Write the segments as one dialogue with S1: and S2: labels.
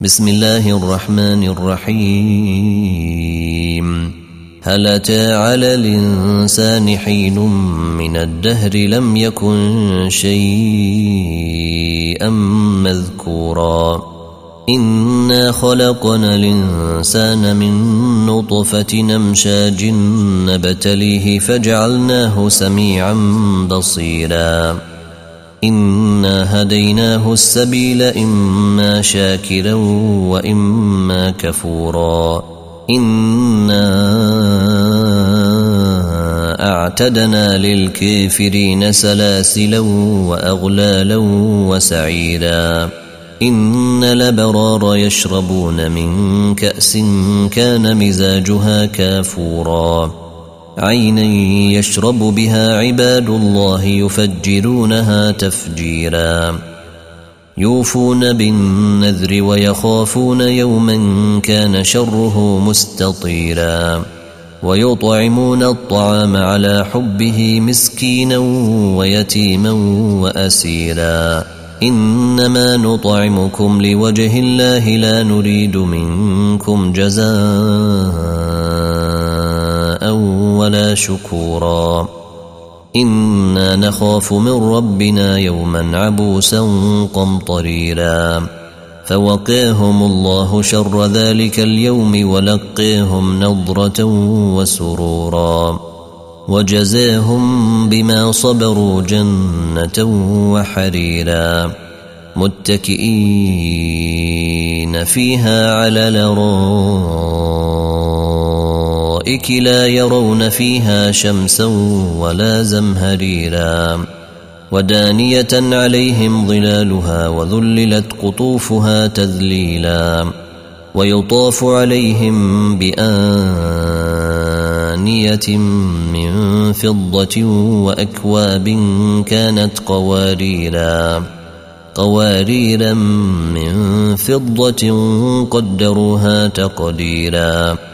S1: بسم الله الرحمن الرحيم. هل أتى على الإنسان حين من الدهر لم يكن شيئا مذكورا؟ إنا خلقنا الإنسان من نطفة نمشاج نبتليه فجعلناه سميعا بصيراً. إنا هديناه السبيل إما شاكرا وإما كفورا إنا أعتدنا للكافرين سلاسلا وأغلالا وسعيرا إن الأبرار يشربون من كأس كان مزاجها كافوراً عينا يشرب بها عباد الله يفجرونها تفجيرا. يوفون بالنذر ويخافون يوما كان شره مستطيرا. ويطعمون الطعام على حبه مسكينا ويتيما واسيرا. إنما نطعمكم لوجه الله لا نريد منكم جزاء. ولا شكورا. إنا نخاف من ربنا يوما عبوسا قمطريرا فوقاهم الله شر ذلك اليوم ولقيهم نضرة وسرورا. وجزاهم بما صبروا جنة وحريرا. متكئين فيها على الارائك لا يرون فيها شمسا ولا زمهريرا ودانية عليهم ظلالها وذللت قطوفها تذليلا ويطاف عليهم بآنية من فضة وأكواب كانت قواريرا قواريرا من فضة قدروها تقديرا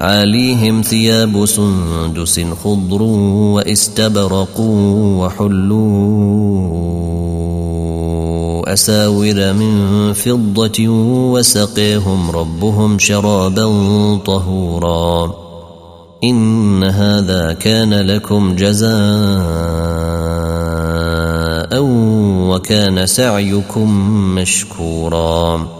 S1: عاليهم ثياب سندس خضر واستبرق وحلوا أساور من فضة وسقيهم ربهم شرابا طهورا إن هذا كان لكم جزاء وكان سعيكم مشكورا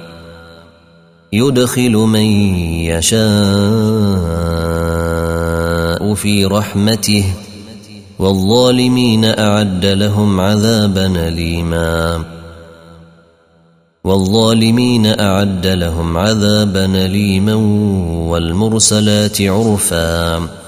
S1: يدخل من يشاء في رحمته والظالمين أعد لهم عذابا أليما. والظالمين أعد لهم عذابا أليما والمرسلات عرفا.